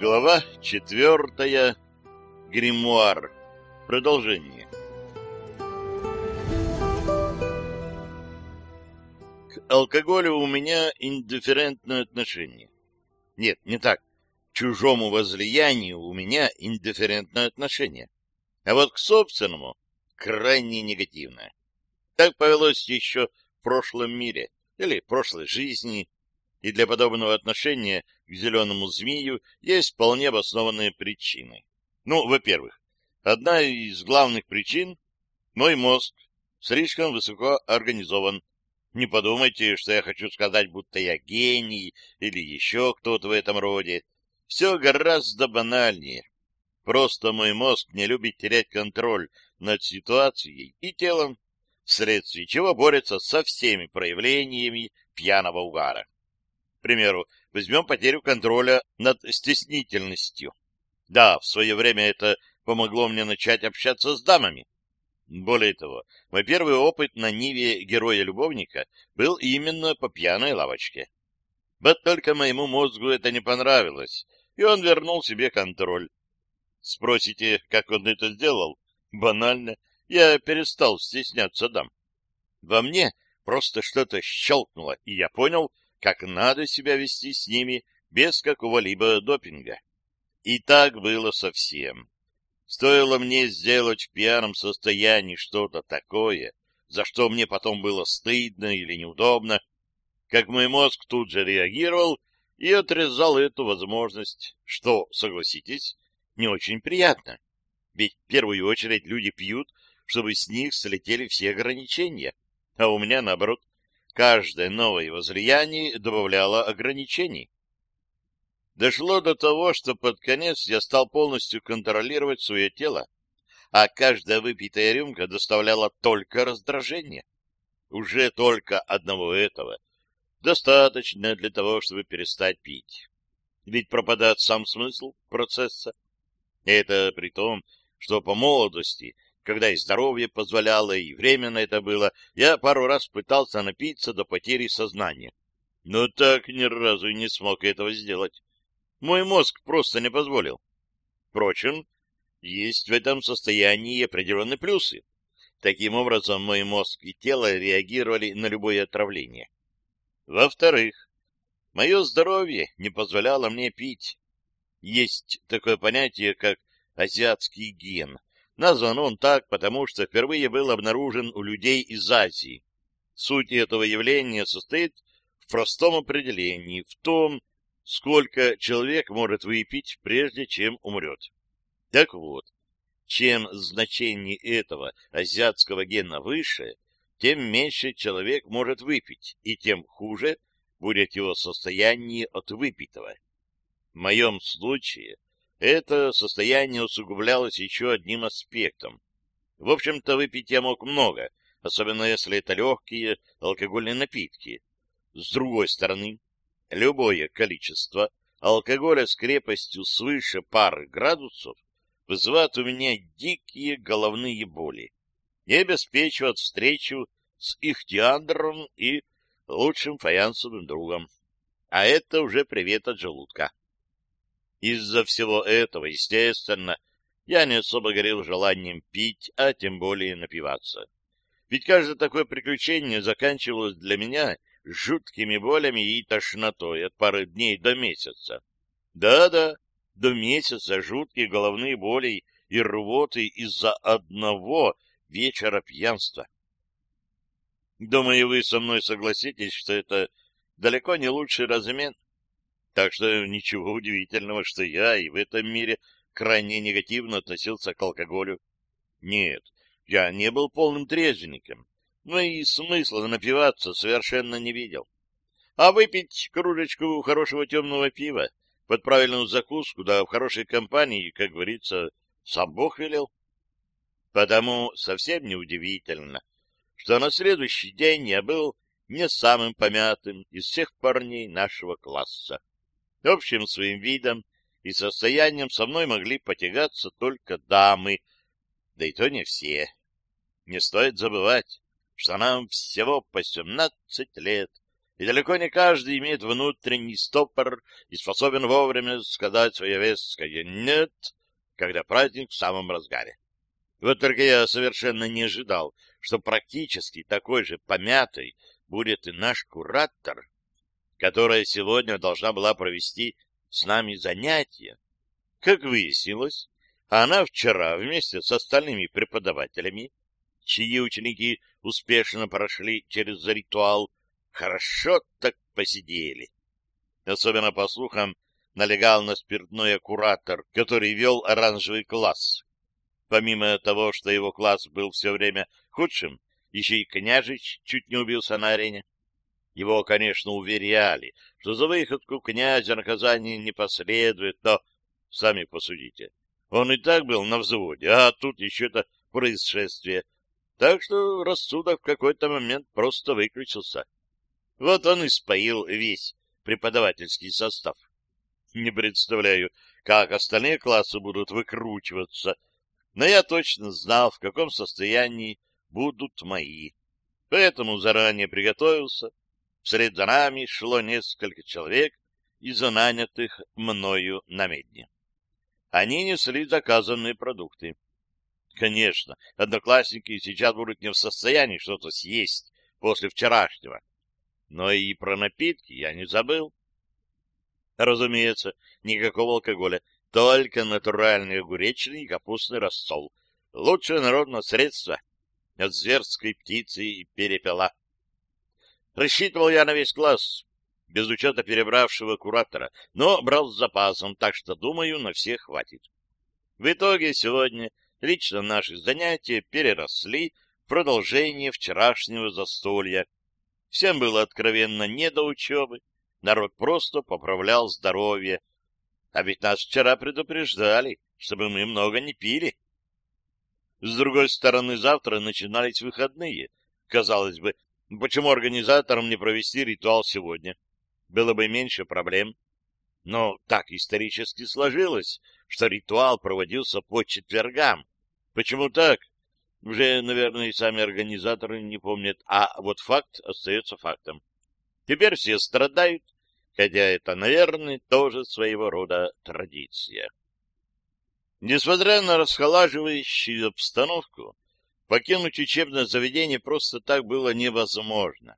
Глава четвертая. Гримуар. Продолжение. К алкоголю у меня индифферентное отношение. Нет, не так. К чужому возлиянию у меня индифферентное отношение. А вот к собственному крайне негативное. Так повелось еще в прошлом мире или прошлой жизни, и для подобного отношения к зеленому змею есть вполне обоснованные причины. Ну, во-первых, одна из главных причин — мой мозг слишком высоко организован. Не подумайте, что я хочу сказать, будто я гений или еще кто-то в этом роде. Все гораздо банальнее. Просто мой мозг не любит терять контроль над ситуацией и телом, вследствие чего борется со всеми проявлениями пьяного угара. Примеру, возьмем потерю контроля над стеснительностью. Да, в свое время это помогло мне начать общаться с дамами. Более того, мой первый опыт на Ниве героя-любовника был именно по пьяной лавочке. Вот только моему мозгу это не понравилось, и он вернул себе контроль. Спросите, как он это сделал? Банально. Я перестал стесняться дам. Во мне просто что-то щелкнуло, и я понял, как надо себя вести с ними без какого-либо допинга. И так было совсем. Стоило мне сделать в пьяном состоянии что-то такое, за что мне потом было стыдно или неудобно, как мой мозг тут же реагировал и отрезал эту возможность, что, согласитесь, не очень приятно. Ведь в первую очередь люди пьют, чтобы с них слетели все ограничения, а у меня, наоборот, каждое новое возлияние добавляло ограничений. Дошло до того, что под конец я стал полностью контролировать свое тело, а каждая выпитая рюмка доставляла только раздражение. Уже только одного этого достаточно для того, чтобы перестать пить. Ведь пропадает сам смысл процесса. Это при том, что по молодости когда и здоровье позволяло, и время на это было, я пару раз пытался напиться до потери сознания. Но так ни разу и не смог этого сделать. Мой мозг просто не позволил. Впрочем, есть в этом состоянии определенные плюсы. Таким образом, мой мозг и тело реагировали на любое отравление. Во-вторых, мое здоровье не позволяло мне пить. Есть такое понятие, как азиатский ген, Назван он так, потому что впервые был обнаружен у людей из Азии. Суть этого явления состоит в простом определении, в том, сколько человек может выпить, прежде чем умрет. Так вот, чем значение этого азиатского гена выше, тем меньше человек может выпить, и тем хуже будет его состояние от выпитого. В моем случае это состояние усугублялось еще одним аспектом. В общем-то, выпить я мог много, особенно если это легкие алкогольные напитки. С другой стороны, любое количество алкоголя с крепостью свыше пары градусов вызывает у меня дикие головные боли и обеспечивает встречу с Ихтиандром и лучшим фаянсовым другом. А это уже привет от желудка. Из-за всего этого, естественно, я не особо горел желанием пить, а тем более напиваться. Ведь каждое такое приключение заканчивалось для меня жуткими болями и тошнотой от пары дней до месяца. Да-да, до месяца жуткие головные боли и рвоты из-за одного вечера пьянства. Думаю, вы со мной согласитесь, что это далеко не лучший размен. Так что ничего удивительного, что я и в этом мире крайне негативно относился к алкоголю. Нет, я не был полным трезвенником, но и смысла напиваться совершенно не видел. А выпить кружечку хорошего темного пива под правильную закуску, да в хорошей компании, как говорится, сам Бог велел. Потому совсем неудивительно, что на следующий день я был не самым помятым из всех парней нашего класса. Общим своим видом и состоянием со мной могли потягаться только дамы, да и то не все. Не стоит забывать, что нам всего по семнадцать лет, и далеко не каждый имеет внутренний стопор и способен вовремя сказать свое веское «нет», когда праздник в самом разгаре. Вот только я совершенно не ожидал, что практически такой же помятой будет и наш куратор, которая сегодня должна была провести с нами занятия. Как выяснилось, она вчера вместе с остальными преподавателями, чьи ученики успешно прошли через ритуал, хорошо так посидели. Особенно по слухам налегал на спиртное куратор, который вел оранжевый класс. Помимо того, что его класс был все время худшим, еще и княжич чуть не убился на арене. Его, конечно, уверяли, что за выходку князя наказание не последует, но сами посудите. Он и так был на взводе, а тут еще это происшествие. Так что рассудок в какой-то момент просто выключился. Вот он и споил весь преподавательский состав. Не представляю, как остальные классы будут выкручиваться, но я точно знал, в каком состоянии будут мои. Поэтому заранее приготовился. Вслед за нами шло несколько человек из нанятых мною на медне. Они несли заказанные продукты. Конечно, одноклассники сейчас будут не в состоянии что-то съесть после вчерашнего. Но и про напитки я не забыл. Разумеется, никакого алкоголя, только натуральный огуречный и капустный рассол. Лучшее народное средство от зверской птицы и перепела. Рассчитывал я на весь класс, без учета перебравшего куратора, но брал с запасом, так что, думаю, на всех хватит. В итоге сегодня лично наши занятия переросли в продолжение вчерашнего застолья. Всем было откровенно не до учебы, народ просто поправлял здоровье, а ведь нас вчера предупреждали, чтобы мы много не пили. С другой стороны, завтра начинались выходные. Казалось бы, почему организаторам не провести ритуал сегодня? Было бы меньше проблем. Но так исторически сложилось, что ритуал проводился по четвергам. Почему так? Уже, наверное, и сами организаторы не помнят, а вот факт остается фактом. Теперь все страдают, хотя это, наверное, тоже своего рода традиция. Несмотря на расхолаживающую обстановку, покинуть учебное заведение просто так было невозможно.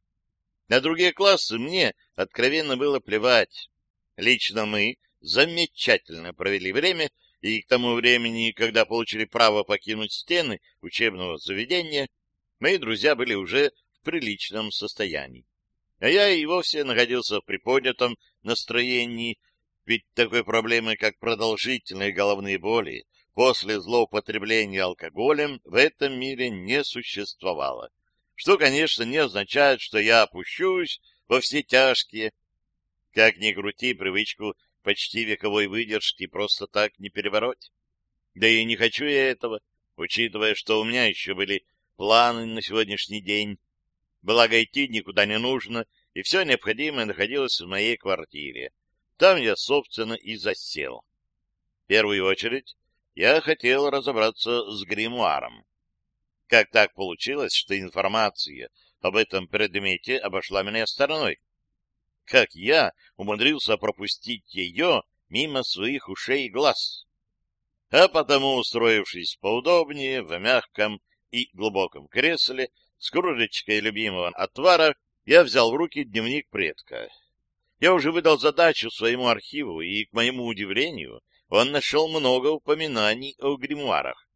На другие классы мне откровенно было плевать. Лично мы замечательно провели время, и к тому времени, когда получили право покинуть стены учебного заведения, мои друзья были уже в приличном состоянии а я и вовсе находился в приподнятом настроении, ведь такой проблемы, как продолжительные головные боли после злоупотребления алкоголем, в этом мире не существовало. Что, конечно, не означает, что я опущусь во все тяжкие. Как ни крути, привычку почти вековой выдержки просто так не перебороть. Да и не хочу я этого, учитывая, что у меня еще были планы на сегодняшний день, Благо идти никуда не нужно, и все необходимое находилось в моей квартире. Там я, собственно, и засел. В первую очередь я хотел разобраться с гримуаром. Как так получилось, что информация об этом предмете обошла меня стороной? Как я умудрился пропустить ее мимо своих ушей и глаз? А потому, устроившись поудобнее в мягком и глубоком кресле, с кружечкой любимого отвара я взял в руки дневник предка. Я уже выдал задачу своему архиву, и, к моему удивлению, он нашел много упоминаний о гримуарах.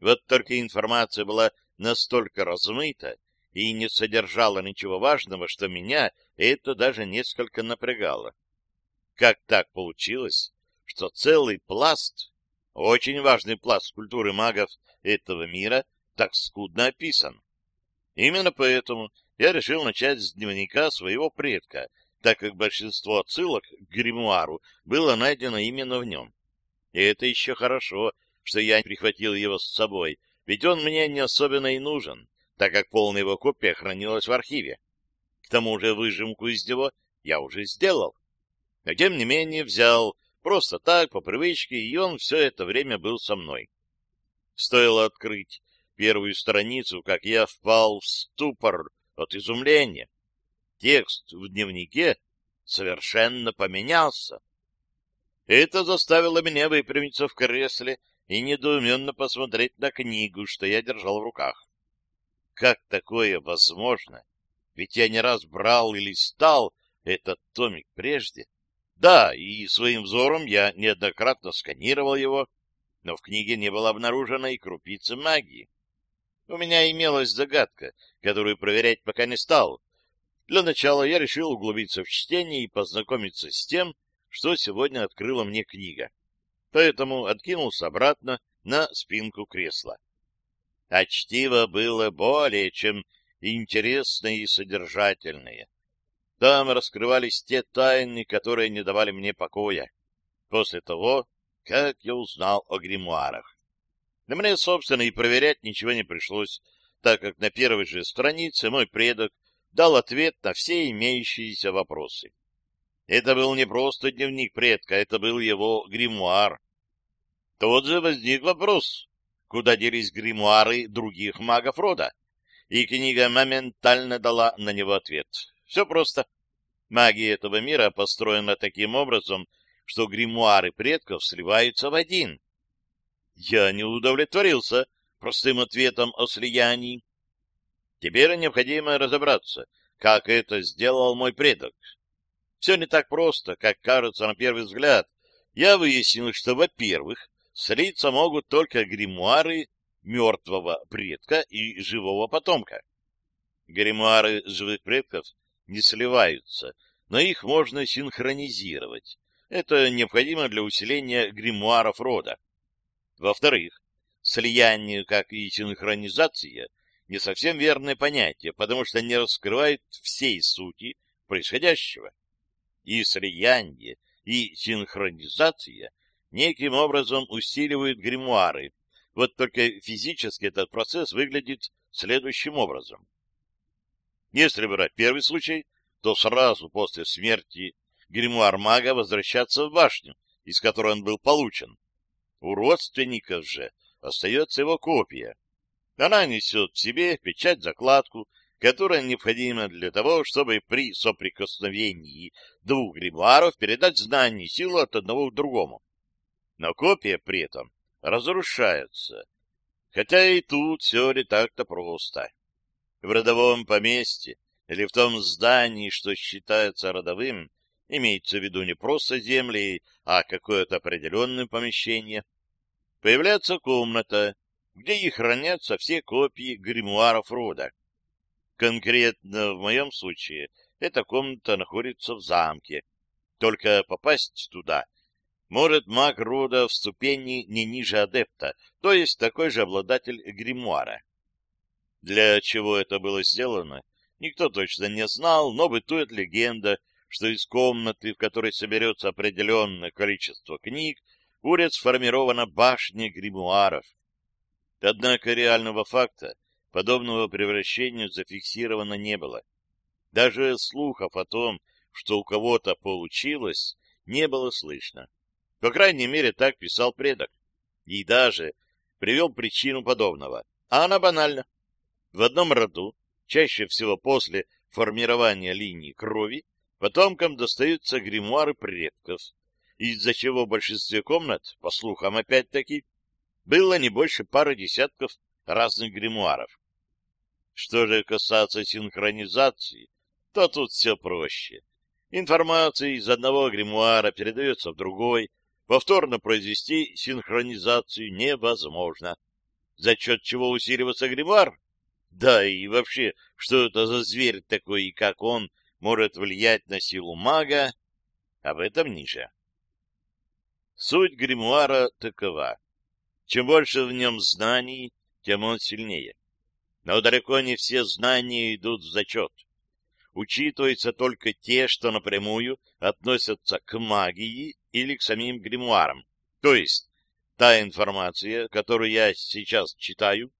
Вот только информация была настолько размыта и не содержала ничего важного, что меня это даже несколько напрягало. Как так получилось, что целый пласт, очень важный пласт культуры магов этого мира, так скудно описан? Именно поэтому я решил начать с дневника своего предка, так как большинство отсылок к гримуару было найдено именно в нем. И это еще хорошо, что я прихватил его с собой, ведь он мне не особенно и нужен, так как полная его копия хранилась в архиве. К тому же выжимку из него я уже сделал. Но тем не менее взял просто так, по привычке, и он все это время был со мной. Стоило открыть первую страницу, как я впал в ступор от изумления. текст в дневнике совершенно поменялся. Это заставило меня выпрямиться в кресле и недоуменно посмотреть на книгу, что я держал в руках. Как такое возможно? Ведь я не раз брал и листал этот томик прежде. Да, и своим взором я неоднократно сканировал его, но в книге не было обнаружено и крупицы магии. У меня имелась загадка, которую проверять пока не стал. Для начала я решил углубиться в чтение и познакомиться с тем, что сегодня открыла мне книга. Поэтому откинулся обратно на спинку кресла. А чтиво было более чем интересное и содержательное. Там раскрывались те тайны, которые не давали мне покоя. После того, как я узнал о гримуарах. Но мне, собственно, и проверять ничего не пришлось, так как на первой же странице мой предок дал ответ на все имеющиеся вопросы. Это был не просто дневник предка, это был его гримуар. Тот же возник вопрос, куда делись гримуары других магов рода, и книга моментально дала на него ответ. Все просто. Магия этого мира построена таким образом, что гримуары предков сливаются в один. Я не удовлетворился простым ответом о слиянии. Теперь необходимо разобраться, как это сделал мой предок. Все не так просто, как кажется на первый взгляд. Я выяснил, что, во-первых, слиться могут только гримуары мертвого предка и живого потомка. Гримуары живых предков не сливаются, но их можно синхронизировать. Это необходимо для усиления гримуаров рода. Во-вторых, слияние, как и синхронизация, не совсем верное понятие, потому что не раскрывает всей сути происходящего и слияние, и синхронизация неким образом усиливают гримуары. Вот только физически этот процесс выглядит следующим образом. Если брать первый случай, то сразу после смерти гримуар мага возвращается в башню, из которой он был получен. У родственников же остается его копия. Она несет в себе печать-закладку, которая необходима для того, чтобы при соприкосновении двух гримуаров передать знания и силу от одного к другому. Но копия при этом разрушается. Хотя и тут все не так-то просто. В родовом поместье или в том здании, что считается родовым, имеется в виду не просто земли, а какое-то определенное помещение, появляется комната, где и хранятся все копии гримуаров рода. Конкретно в моем случае эта комната находится в замке. Только попасть туда может маг рода в ступени не ниже адепта, то есть такой же обладатель гримуара. Для чего это было сделано, никто точно не знал, но бытует легенда, что из комнаты, в которой соберется определенное количество книг, будет сформирована башня гримуаров. Однако реального факта подобного превращения зафиксировано не было. Даже слухов о том, что у кого-то получилось, не было слышно. По крайней мере, так писал предок. И даже привел причину подобного. А она банальна. В одном роду, чаще всего после формирования линии крови, потомкам достаются гримуары предков, из-за чего в большинстве комнат, по слухам опять-таки, было не больше пары десятков разных гримуаров. Что же касается синхронизации, то тут все проще. Информация из одного гримуара передается в другой, повторно произвести синхронизацию невозможно. За счет чего усиливается гримуар? Да и вообще, что это за зверь такой и как он может влиять на силу мага? Об этом ниже. Суть гримуара такова. Чем больше в нем знаний, тем он сильнее. Но далеко не все знания идут в зачет. Учитываются только те, что напрямую относятся к магии или к самим гримуарам. То есть, та информация, которую я сейчас читаю,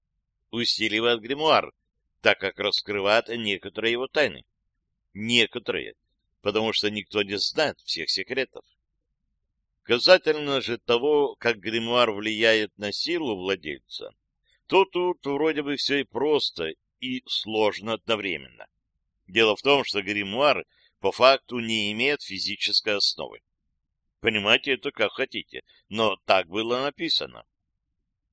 усиливает гримуар, так как раскрывает некоторые его тайны. Некоторые, потому что никто не знает всех секретов. Касательно же того, как гримуар влияет на силу владельца, то тут вроде бы все и просто, и сложно одновременно. Дело в том, что гримуар по факту не имеет физической основы. Понимаете это как хотите, но так было написано.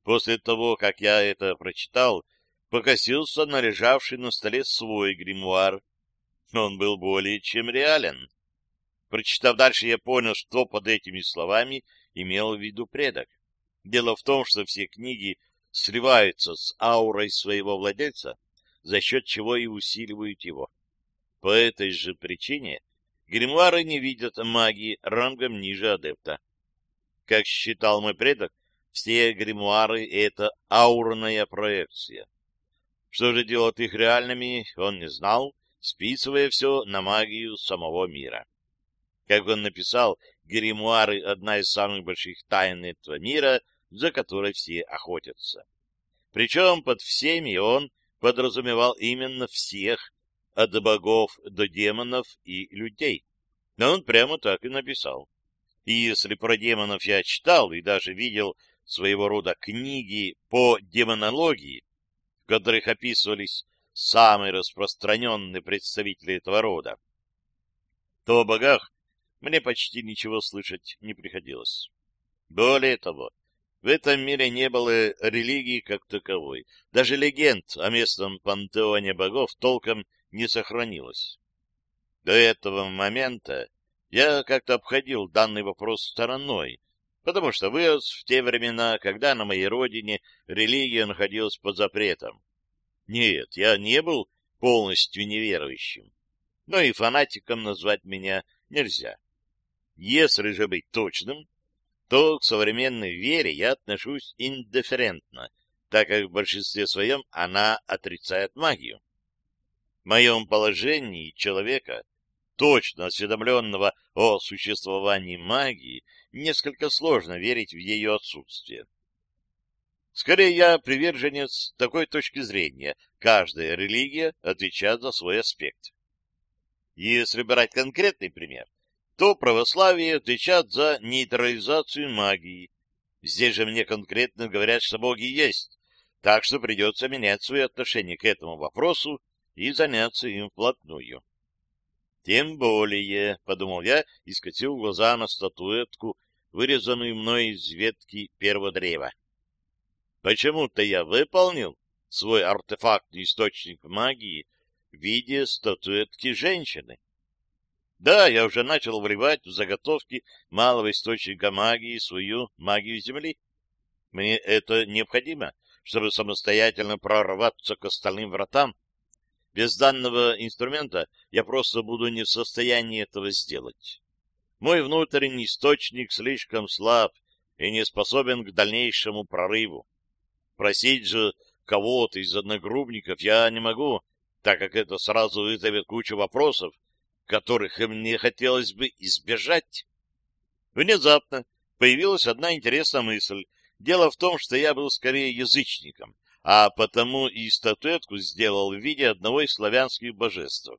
После того, как я это прочитал, покосился на лежавший на столе свой гримуар. Он был более чем реален. Прочитав дальше, я понял, что под этими словами имел в виду предок. Дело в том, что все книги сливаются с аурой своего владельца, за счет чего и усиливают его. По этой же причине гримуары не видят магии рангом ниже адепта. Как считал мой предок, все гримуары — это аурная проекция. Что же делать их реальными, он не знал, списывая все на магию самого мира. Как он написал, гримуары — одна из самых больших тайн этого мира, за которой все охотятся. Причем под всеми он подразумевал именно всех, от богов до демонов и людей. Но он прямо так и написал. И если про демонов я читал и даже видел своего рода книги по демонологии, в которых описывались самые распространенные представители этого рода, то о богах мне почти ничего слышать не приходилось. Более того, в этом мире не было религии как таковой. Даже легенд о местном пантеоне богов толком не сохранилось. До этого момента я как-то обходил данный вопрос стороной, потому что вырос в те времена, когда на моей родине религия находилась под запретом. Нет, я не был полностью неверующим, но и фанатиком назвать меня нельзя. Если же быть точным, то к современной вере я отношусь индифферентно, так как в большинстве своем она отрицает магию. В моем положении человека, точно осведомленного о существовании магии, несколько сложно верить в ее отсутствие. Скорее, я приверженец такой точки зрения. Каждая религия отвечает за свой аспект. Если брать конкретный пример, то православие отвечает за нейтрализацию магии. Здесь же мне конкретно говорят, что боги есть, так что придется менять свои отношения к этому вопросу и заняться им вплотную. Тем более, — подумал я и скатил глаза на статуэтку, вырезанную мной из ветки первого древа. Почему-то я выполнил свой артефактный источник магии в виде статуэтки женщины. Да, я уже начал вливать в заготовки малого источника магии свою магию Земли. Мне это необходимо, чтобы самостоятельно прорваться к остальным вратам, без данного инструмента я просто буду не в состоянии этого сделать. Мой внутренний источник слишком слаб и не способен к дальнейшему прорыву. Просить же кого-то из одногруппников я не могу, так как это сразу вызовет кучу вопросов, которых мне хотелось бы избежать. Внезапно появилась одна интересная мысль. Дело в том, что я был скорее язычником, а потому и статуэтку сделал в виде одного из славянских божеств.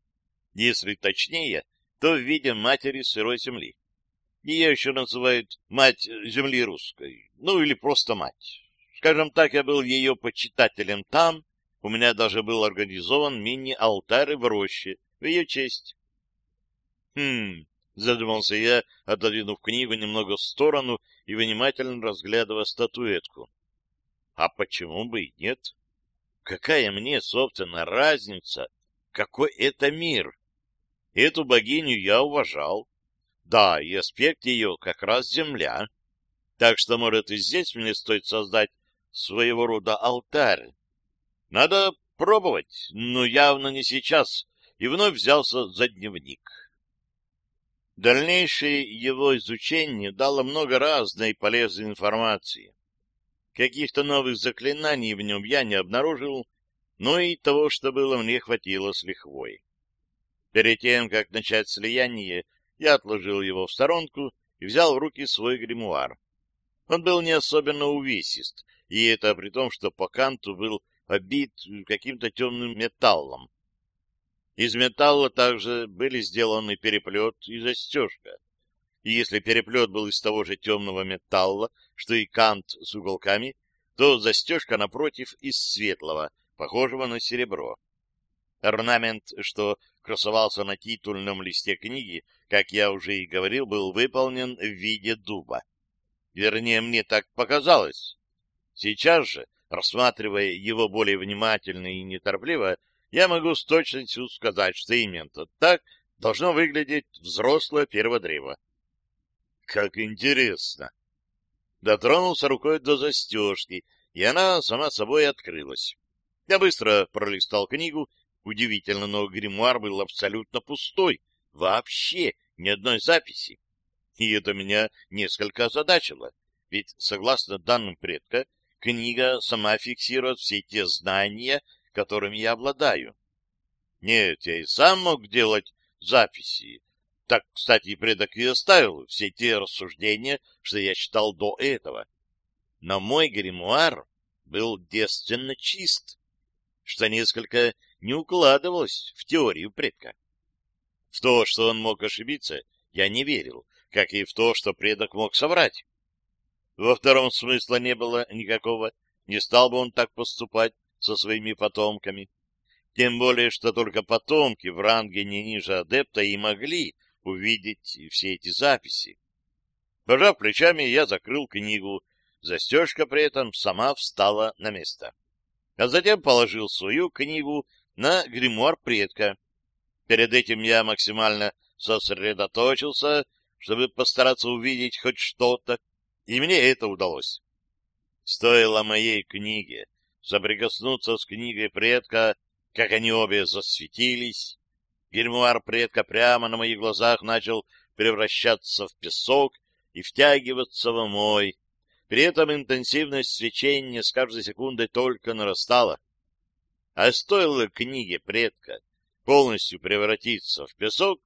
Если точнее, то в виде матери сырой земли. Ее еще называют мать земли русской, ну или просто мать. Скажем так, я был ее почитателем там, у меня даже был организован мини-алтарь в роще в ее честь. Хм, задумался я, отодвинув книгу немного в сторону и внимательно разглядывая статуэтку. А почему бы и нет? Какая мне, собственно, разница, какой это мир? Эту богиню я уважал. Да, и аспект ее как раз земля. Так что, может, и здесь мне стоит создать своего рода алтарь. Надо пробовать, но явно не сейчас, и вновь взялся за дневник. Дальнейшее его изучение дало много разной полезной информации. Каких-то новых заклинаний в нем я не обнаружил, но и того, что было, мне хватило с лихвой. Перед тем, как начать слияние, я отложил его в сторонку и взял в руки свой гримуар. Он был не особенно увесист, и это при том, что по канту был обит каким-то темным металлом. Из металла также были сделаны переплет и застежка и если переплет был из того же темного металла, что и кант с уголками, то застежка напротив из светлого, похожего на серебро. Орнамент, что красовался на титульном листе книги, как я уже и говорил, был выполнен в виде дуба. Вернее, мне так показалось. Сейчас же, рассматривая его более внимательно и неторопливо, я могу с точностью сказать, что именно так должно выглядеть взрослое перводрево. Как интересно! Дотронулся рукой до застежки, и она сама собой открылась. Я быстро пролистал книгу. Удивительно, но гримуар был абсолютно пустой. Вообще ни одной записи. И это меня несколько озадачило. Ведь, согласно данным предка, книга сама фиксирует все те знания, которыми я обладаю. Нет, я и сам мог делать записи. Так, кстати, предок и оставил все те рассуждения, что я читал до этого. Но мой гримуар был девственно чист, что несколько не укладывалось в теорию предка. В то, что он мог ошибиться, я не верил, как и в то, что предок мог соврать. Во втором смысла не было никакого, не стал бы он так поступать со своими потомками. Тем более, что только потомки в ранге не ниже адепта и могли увидеть все эти записи. Пожав плечами, я закрыл книгу, застежка при этом сама встала на место. А затем положил свою книгу на гримуар предка. Перед этим я максимально сосредоточился, чтобы постараться увидеть хоть что-то, и мне это удалось. Стоило моей книге соприкоснуться с книгой предка, как они обе засветились, Гримуар предка прямо на моих глазах начал превращаться в песок и втягиваться в мой. При этом интенсивность свечения с каждой секундой только нарастала. А стоило книге предка полностью превратиться в песок,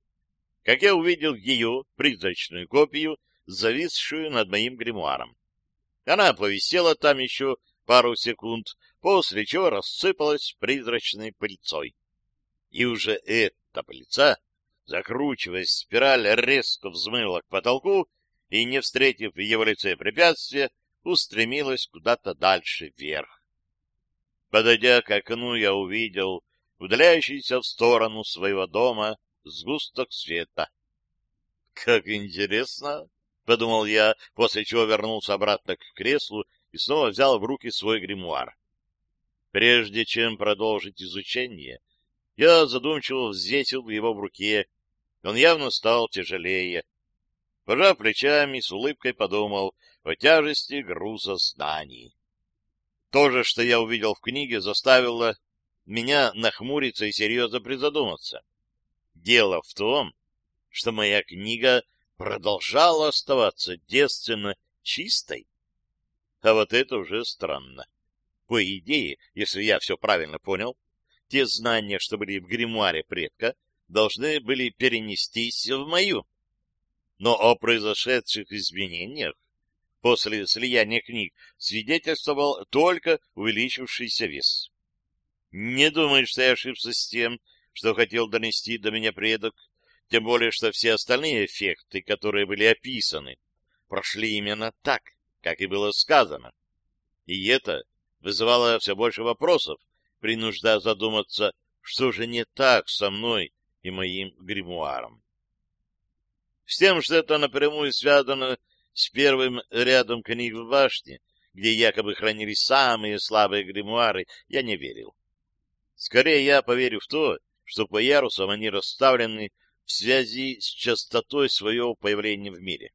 как я увидел ее призрачную копию, зависшую над моим гримуаром. Она повисела там еще пару секунд, после чего рассыпалась призрачной пыльцой. И уже это таблица, закручиваясь спираль, резко взмыла к потолку и, не встретив в его лице препятствия, устремилась куда-то дальше вверх. Подойдя к окну, я увидел удаляющийся в сторону своего дома сгусток света. — Как интересно! — подумал я, после чего вернулся обратно к креслу и снова взял в руки свой гримуар. Прежде чем продолжить изучение, я задумчиво взвесил его в руке. Он явно стал тяжелее. Пожав плечами, с улыбкой подумал о тяжести груза знаний. То же, что я увидел в книге, заставило меня нахмуриться и серьезно призадуматься. Дело в том, что моя книга продолжала оставаться девственно чистой. А вот это уже странно. По идее, если я все правильно понял, те знания, что были в гримуаре предка, должны были перенестись в мою. Но о произошедших изменениях после слияния книг свидетельствовал только увеличившийся вес. Не думаю, что я ошибся с тем, что хотел донести до меня предок, тем более, что все остальные эффекты, которые были описаны, прошли именно так, как и было сказано. И это вызывало все больше вопросов, принуждая задуматься, что же не так со мной и моим гримуаром. С тем, что это напрямую связано с первым рядом книг в башне, где якобы хранились самые слабые гримуары, я не верил. Скорее, я поверю в то, что по ярусам они расставлены в связи с частотой своего появления в мире.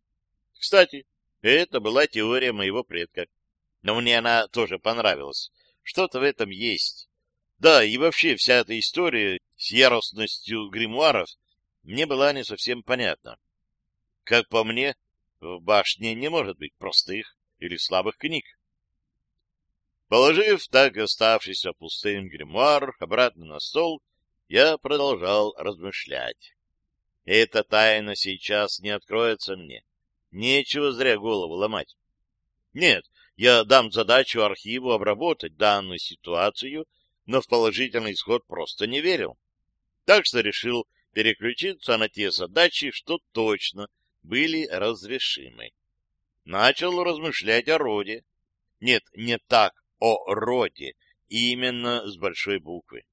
Кстати, это была теория моего предка. Но мне она тоже понравилась. Что-то в этом есть. Да, и вообще вся эта история с яростностью гримуаров мне была не совсем понятна. Как по мне, в башне не может быть простых или слабых книг. Положив так оставшийся пустым гримуар обратно на стол, я продолжал размышлять. Эта тайна сейчас не откроется мне. Нечего зря голову ломать. Нет, я дам задачу архиву обработать данную ситуацию но в положительный исход просто не верил. Так что решил переключиться на те задачи, что точно были разрешимы. Начал размышлять о роде. Нет, не так, о роде, именно с большой буквы.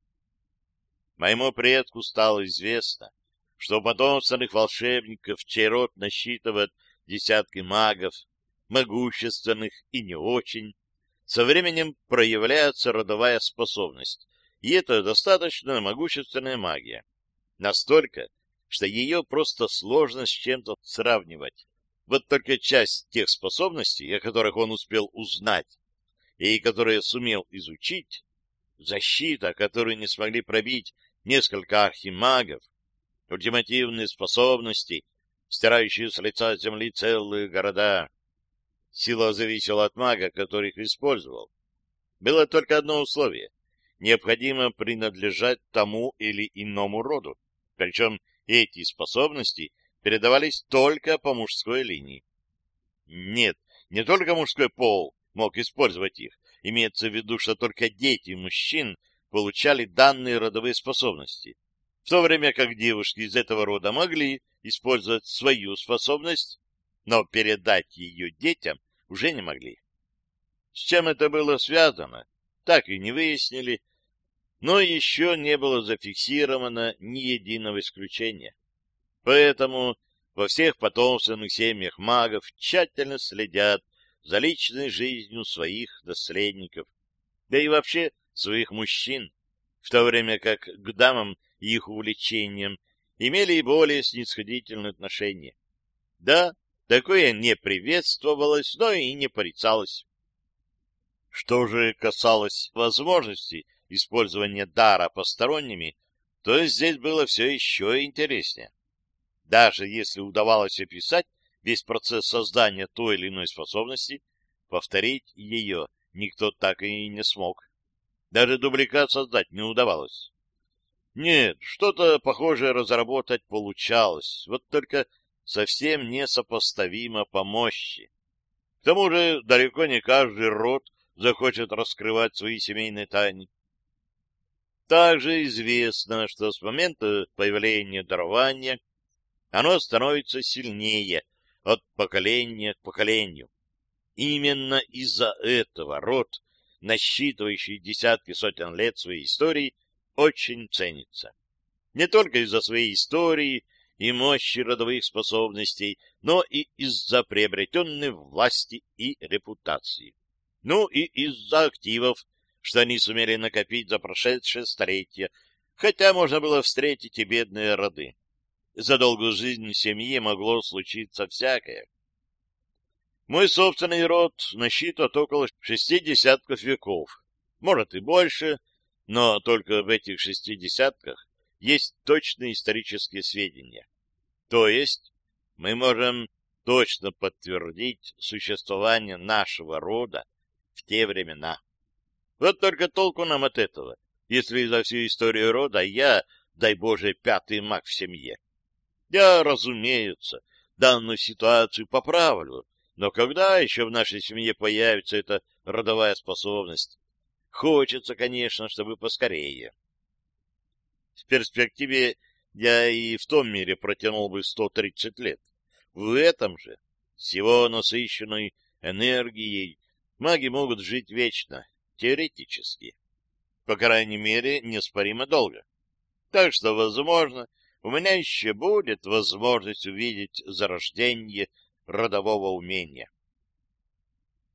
моему предку стало известно, что потомственных волшебников, чей род насчитывает десятки магов, могущественных и не очень, со временем проявляется родовая способность, и это достаточно могущественная магия. Настолько, что ее просто сложно с чем-то сравнивать. Вот только часть тех способностей, о которых он успел узнать, и которые сумел изучить, защита, которую не смогли пробить несколько архимагов, ультимативные способности, стирающие с лица земли целые города. Сила зависела от мага, который их использовал. Было только одно условие — необходимо принадлежать тому или иному роду, причем эти способности передавались только по мужской линии. Нет, не только мужской пол мог использовать их, имеется в виду, что только дети мужчин получали данные родовые способности, в то время как девушки из этого рода могли использовать свою способность, но передать ее детям уже не могли. С чем это было связано, так и не выяснили, но еще не было зафиксировано ни единого исключения. Поэтому во всех потомственных семьях магов тщательно следят за личной жизнью своих наследников, да и вообще своих мужчин, в то время как к дамам и их увлечениям имели и более снисходительное отношение. Да, такое не приветствовалось, но и не порицалось. Что же касалось возможности использования дара посторонними, то здесь было все еще интереснее. Даже если удавалось описать весь процесс создания той или иной способности, повторить ее никто так и не смог. Даже дубликат создать не удавалось. Нет, что-то похожее разработать получалось, вот только совсем несопоставимо по мощи. К тому же далеко не каждый род захочет раскрывать свои семейные тайны. Также известно, что с момента появления дарования оно становится сильнее от поколения к поколению. Именно из-за этого род, насчитывающий десятки сотен лет своей истории, очень ценится. Не только из-за своей истории и мощи родовых способностей, но и из-за приобретенной власти и репутации. Ну и из-за активов, что они сумели накопить за прошедшее столетие, хотя можно было встретить и бедные роды. За долгую жизнь семьи могло случиться всякое. Мой собственный род насчитывает около шести десятков веков, может и больше, но только в этих шести десятках есть точные исторические сведения. То есть мы можем точно подтвердить существование нашего рода в те времена. Вот только толку нам от этого, если за всю историю рода я, дай Боже, пятый маг в семье. Я, разумеется, данную ситуацию поправлю, но когда еще в нашей семье появится эта родовая способность? Хочется, конечно, чтобы поскорее. В перспективе я и в том мире протянул бы 130 лет. В этом же, с его насыщенной энергией, маги могут жить вечно, теоретически. По крайней мере, неоспоримо долго. Так что, возможно, у меня еще будет возможность увидеть зарождение родового умения.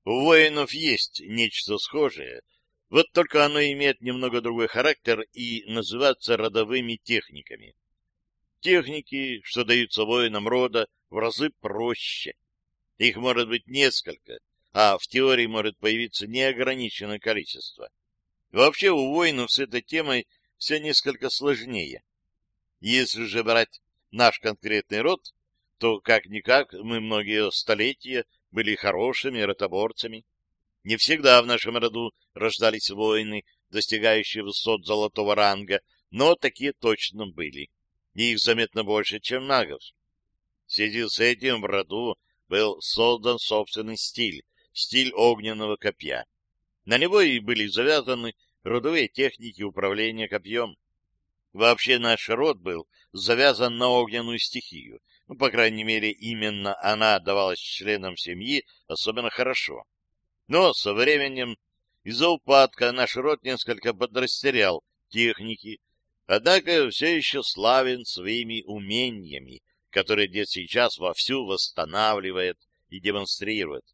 У воинов есть нечто схожее, вот только оно имеет немного другой характер и называется родовыми техниками. Техники, что даются воинам рода, в разы проще. Их может быть несколько, а в теории может появиться неограниченное количество. Вообще у воинов с этой темой все несколько сложнее. Если же брать наш конкретный род, то как-никак мы многие столетия были хорошими ротоборцами. Не всегда в нашем роду рождались воины, достигающие высот золотого ранга, но такие точно были. И их заметно больше, чем магов. В связи с этим в роду был создан собственный стиль, стиль огненного копья. На него и были завязаны родовые техники управления копьем. Вообще наш род был завязан на огненную стихию, ну, по крайней мере, именно она давалась членам семьи особенно хорошо. Но со временем из-за упадка наш род несколько подрастерял техники, Однако все еще славен своими умениями, которые дед сейчас вовсю восстанавливает и демонстрирует.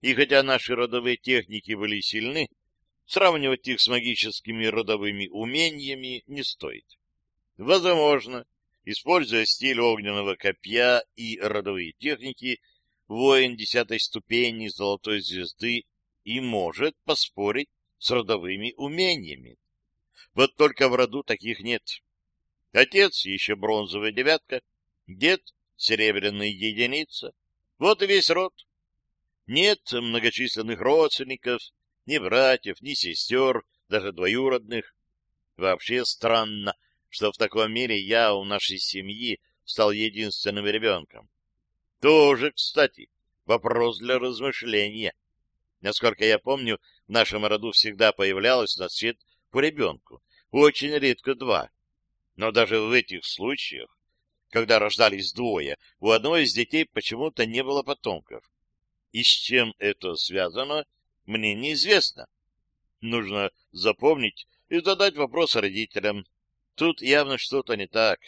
И хотя наши родовые техники были сильны, сравнивать их с магическими родовыми умениями не стоит. Возможно, используя стиль огненного копья и родовые техники, воин десятой ступени Золотой Звезды и может поспорить с родовыми умениями. Вот только в роду таких нет. Отец еще бронзовая девятка, дед — серебряная единица. Вот и весь род. Нет многочисленных родственников, ни братьев, ни сестер, даже двоюродных. Вообще странно, что в таком мире я у нашей семьи стал единственным ребенком. Тоже, кстати, вопрос для размышления. Насколько я помню, в нашем роду всегда появлялось на свет по ребенку, очень редко два. Но даже в этих случаях, когда рождались двое, у одного из детей почему-то не было потомков. И с чем это связано, мне неизвестно. Нужно запомнить и задать вопрос родителям. Тут явно что-то не так.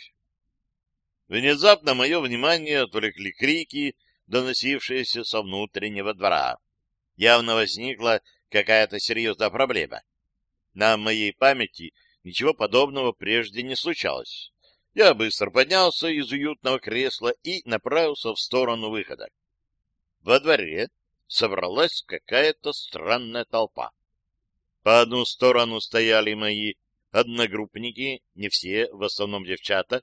Внезапно мое внимание отвлекли крики, доносившиеся со внутреннего двора. Явно возникла какая-то серьезная проблема. На моей памяти ничего подобного прежде не случалось. Я быстро поднялся из уютного кресла и направился в сторону выхода. Во дворе собралась какая-то странная толпа. По одну сторону стояли мои одногруппники, не все, в основном девчата.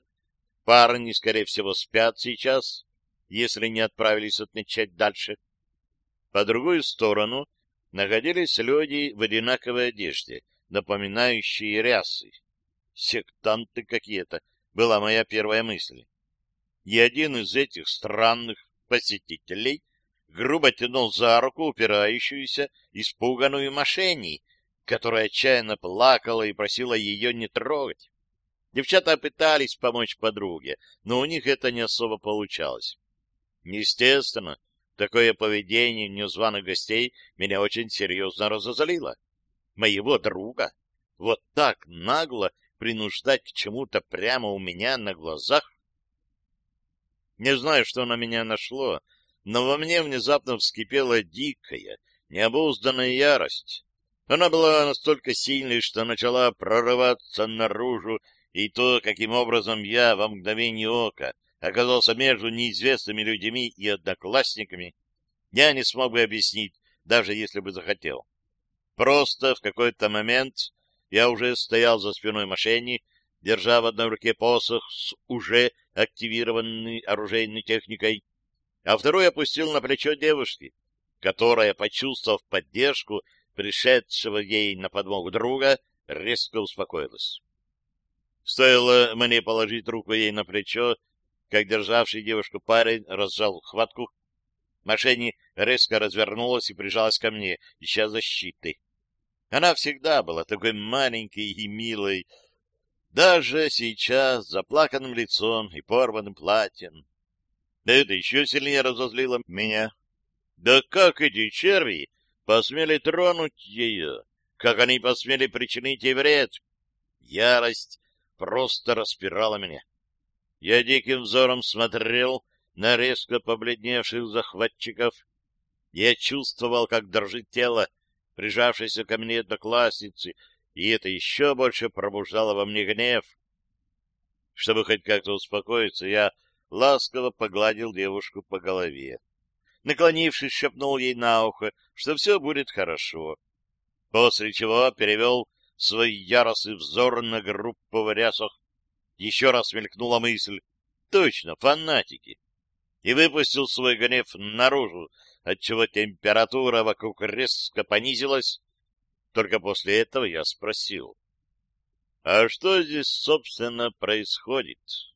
Парни, скорее всего, спят сейчас, если не отправились отмечать дальше. По другую сторону находились люди в одинаковой одежде, напоминающие рясы. Сектанты какие-то, была моя первая мысль. И один из этих странных посетителей грубо тянул за руку упирающуюся, испуганную мошенни, которая отчаянно плакала и просила ее не трогать. Девчата пытались помочь подруге, но у них это не особо получалось. Естественно, такое поведение незваных гостей меня очень серьезно разозлило. Моего друга вот так нагло принуждать к чему-то прямо у меня на глазах? Не знаю, что на меня нашло, но во мне внезапно вскипела дикая, необузданная ярость. Она была настолько сильной, что начала прорываться наружу, и то, каким образом я во мгновение ока оказался между неизвестными людьми и одноклассниками, я не смог бы объяснить, даже если бы захотел. Просто в какой-то момент я уже стоял за спиной мошенни, держа в одной руке посох с уже активированной оружейной техникой, а второй опустил на плечо девушки, которая, почувствовав поддержку пришедшего ей на подмогу друга, резко успокоилась. Стоило мне положить руку ей на плечо, как державший девушку парень разжал хватку. Мошенни резко развернулась и прижалась ко мне, ища защиты. Она всегда была такой маленькой и милой, даже сейчас, с заплаканным лицом и порванным платьем. Да это еще сильнее разозлило меня. Да как эти черви посмели тронуть ее? Как они посмели причинить ей вред? Ярость просто распирала меня. Я диким взором смотрел на резко побледневших захватчиков. Я чувствовал, как дрожит тело, прижавшейся ко мне одноклассницы, и это еще больше пробуждало во мне гнев. Чтобы хоть как-то успокоиться, я ласково погладил девушку по голове. Наклонившись, шепнул ей на ухо, что все будет хорошо. После чего перевел свой яростный взор на группу в рясах. Еще раз мелькнула мысль. Точно, фанатики. И выпустил свой гнев наружу, отчего температура вокруг резко понизилась. Только после этого я спросил. — А что здесь, собственно, происходит? —